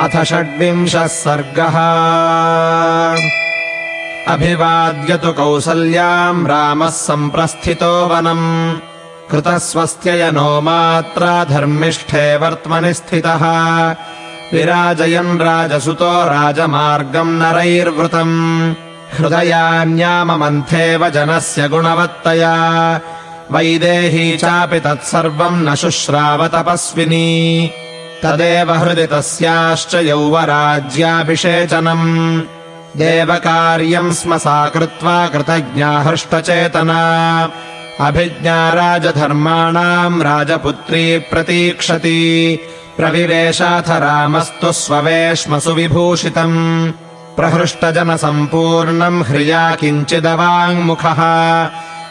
अथ षड्विंशः सर्गः। अभिवाद्यतु कौसल्याम् रामः सम्प्रस्थितो वनम्। कृतस्वस्त्ययनो मात्रा धर्मिष्ठे वर्त्मनि स्थितः। विराजयन् राजसुतो राजमार्गम् नरैर्वृतम्। हृदयान्याममन्थेव जनस्य गुणवत्तया। वैदेही चापि तत्सर्वम् न शुश्राव तपस्विनी तदेव हृदि तस्याश्च यौवराज्याभिषेचनम्। देवकार्यम् स्म सा कृत्वा कृतज्ञा हृष्टचेतना। अभिज्ञा राजधर्माणाम् राजपुत्री प्रतीक्षति। प्रविवेशाथ रामस्तु स्ववेश्मसु विभूषितम् प्रहृष्टजनसम्पूर्णम् ह्रिया किञ्चिदवाङ्मुखः।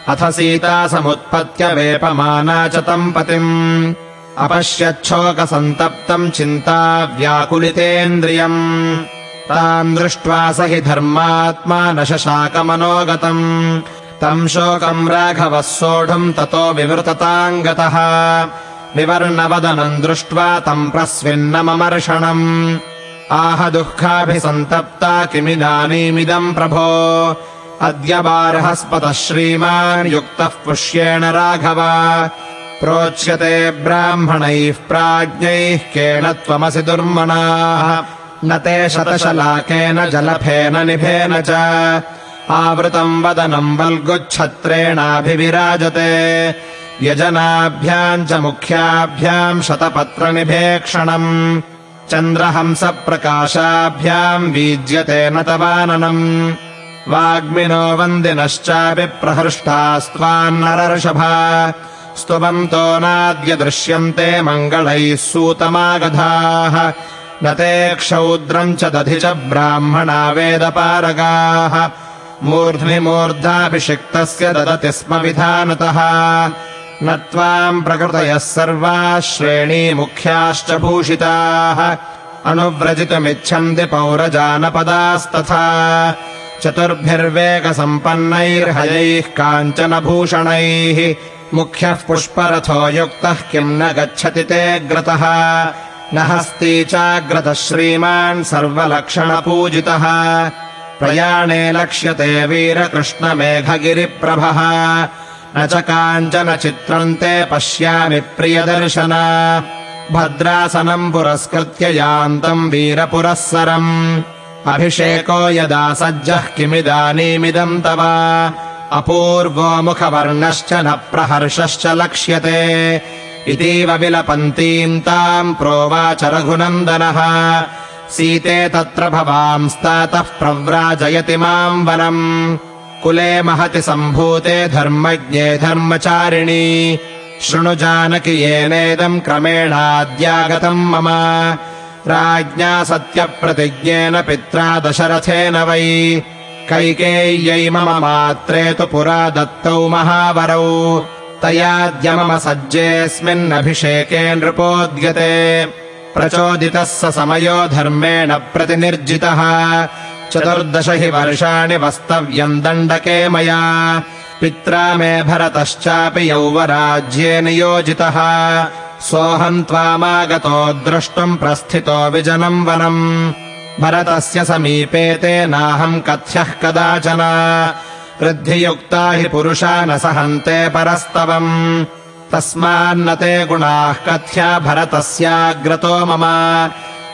अथ सीता समुत्पत्य वेपमाना च तम् पतिम् अपश्यच्छोकसन्तप्तम् चिन्ता व्याकुलितेन्द्रियम् ताम् दृष्ट्वा स हि धर्मात्मा न शशाकमनोगतम्। तम् शोकम् राघवः सोढुम् ततो विवृतताम् गतः विवर्णवदनम् दृष्ट्वा तम् प्रस्विन्नममर्षणम्। आह दुःखाभिसन्तप्ता किमिदानीमिदम् प्रभो। अद्य बार्हस्पतः श्रीमान् युक्तः पुष्येण राघव प्रोच्यते ब्राह्मणैः प्राज्ञैः केन त्वमसि दुर्मणाः। न ते शतशलाकेन जलफेन निभेन च। आवृतम् वदनम् वल्गुच्छत्रेणाभिविराजते। यजनाभ्याम् च मुख्याभ्याम् शतपत्रनिभेक्षणम्। चन्द्रहंसप्रकाशाभ्याम् वीज्यते न तवाननम्। वाग्मिनो वन्दिनश्चापि प्रहृष्टास्त्वान्नरर्षभा स्तुवन्तो नाद्य दृश्यन्ते मङ्गलैः सूतमागधाः। न ते क्षौद्रम् च दधि च ब्राह्मणा वेदपारगाः। मूर्ध्नि मूर्धाभिषिक्तस्य ददति स्म विधानतः। न त्वाम् प्रकृतयः सर्वाः श्रेणीमुख्याश्च भूषिताः। अनुव्रजितुमिच्छन्ति पौरजानपदास्तथा। चतुर्भिर्वेगसम्पन्नैर्हयैः काञ्चनभूषणैः मुख्यः पुष्परथो युक्तः किम् न गच्छति ते ग्रतः? न हस्ती चाग्रतः श्रीमान् सर्वलक्षणपूजितः। प्रयाणे लक्ष्यते वीरकृष्णमेघगिरिप्रभः। न च काञ्चन चित्रम् ते पश्यामि प्रियदर्शन। भद्रासनम् पुरस्कृत्य यान्तम् वीरपुरःसरम्। अभिषेको यदा सज्जः किमिदानीमिदम् तव अपूर्वो मुखवर्णश्च न प्रहर्षश्च लक्ष्यते। इतीव विलपन्तीम् ताम् प्रोवाच रघुनन्दनः। सीते तत्र भवांस्तातः प्रव्राजयति माम् वनम्। कुले महति सम्भूते धर्मज्ञे धर्मचारिणी। शृणु जानकि येनेदम् क्रमेणाद्यागतम् मम। राज्ञा सत्यप्रतिज्ञेन पित्रा दशरथेन वै कैकेय्यै मम मात्रे तु पुरा दत्तौ महावरौ। तयाद्य मम सज्जेऽस्मिन्नभिषेके नृपोद्यते प्रचोदितः स समयो धर्मेण प्रतिनिर्जितः। चतुर्दश हि वर्षाणि वस्तव्यम् दण्डके मया। पित्रा मे भरतश्चापि यौवराज्ये नियोजितः। सोऽहम् त्वामागतो द्रष्टुम् प्रस्थितो विजनम् वनम् भरतस्य समीपे तेनाहम् कथ्यः कदाचन। वृद्धियुक्ता हि पुरुषा न सहन्ते परस्तवम्। तस्मान्न ते गुणाः कथ्या भरतस्याग्रतो मम।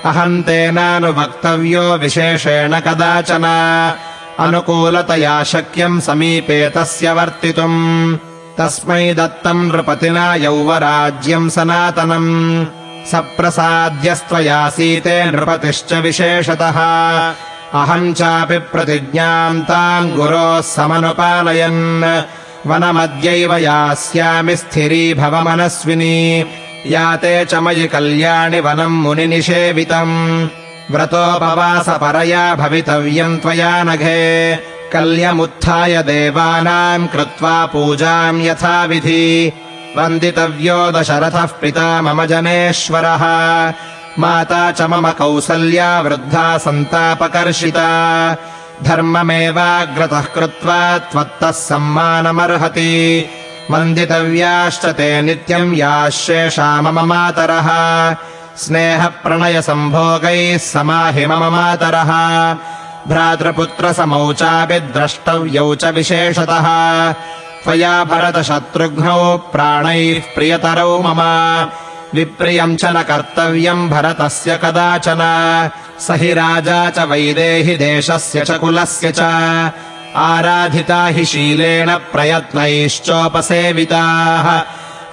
अहम् तेनानुवक्तव्यो विशेषेण कदाचन। अनुकूलतया शक्यम् समीपे तस्य वर्तितुम्। तस्मै दत्तम् नृपतिना यौवराज्यम् सनातनम् सप्रसाद्यस्त्वयासीते नृपतिश्च विशेषतः। अहम् चापि प्रतिज्ञाम् ताम् गुरोः समनुपालयन्। वनमद्यैव यास्यामि स्थिरी भव मनस्विनी याते च मयि कल्याणि वनम् मुनिनिषेवितम्। व्रतोपवासपरया भवितव्यम् त्वया नघे। कल्यमुत्थाय देवानाम् कृत्वा पूजाम् यथाविधि वन्दितव्यो दशरथः पिता मम जनेश्वरः। माता च मम कौसल्या वृद्धा सन्तापकर्षिता। धर्ममेवाग्रतः कृत्वा त्वत्तः सम्मानमर्हति। वन्दितव्याश्च ते नित्यम् याः शेषा मम मातरः। स्नेहप्रणयसम्भोगैः समाहि मम मातरः। भ्रातृपुत्रसमौ चापि द्रष्टव्यौ च विशेषतः त्वया भरतशत्रुघ्नौ प्राणैः प्रियतरौ मम। विप्रियम् च न कर्तव्यम् भरतस्य कदाचन। स हि राजा च वैदेहि देशस्य च कुलस्य च। आराधिता हि शीलेन प्रयत्नैश्चोपसेविताः।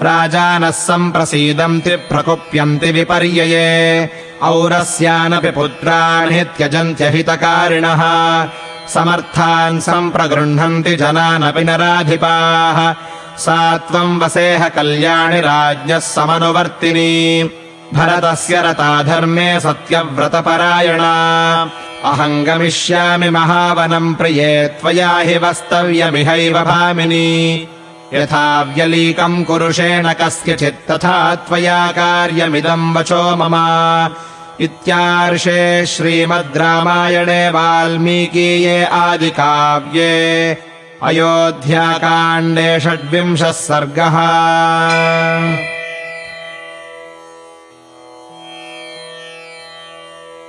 राजानः सम्प्रसीदन्ति प्रकुप्यन्ति विपर्यये। औरस्यानपि पुत्राणि त्यजन्त्यहितकारिणः समर्थान् सम्प्रगृह्णन्ति जनानपि नराधिपाः। सा त्वम् वसेह कल्याणि राज्ञः समनुवर्तिनी। भरतस्य रता धर्मे सत्यव्रतपरायणा। अहम् गमिष्यामि महावनम् प्रिये त्वया हि वस्तव्यमिहैव भामिनी। यथा व्यलीकम् कुरुषेण कस्यचित् तथा त्वया कार्यमिदम् वचो मम इत्यार्षे श्रीमद् रामायणे वाल्मीकीये आदिकाव्ये अयोध्याकाण्डे षड्विंशः सर्गः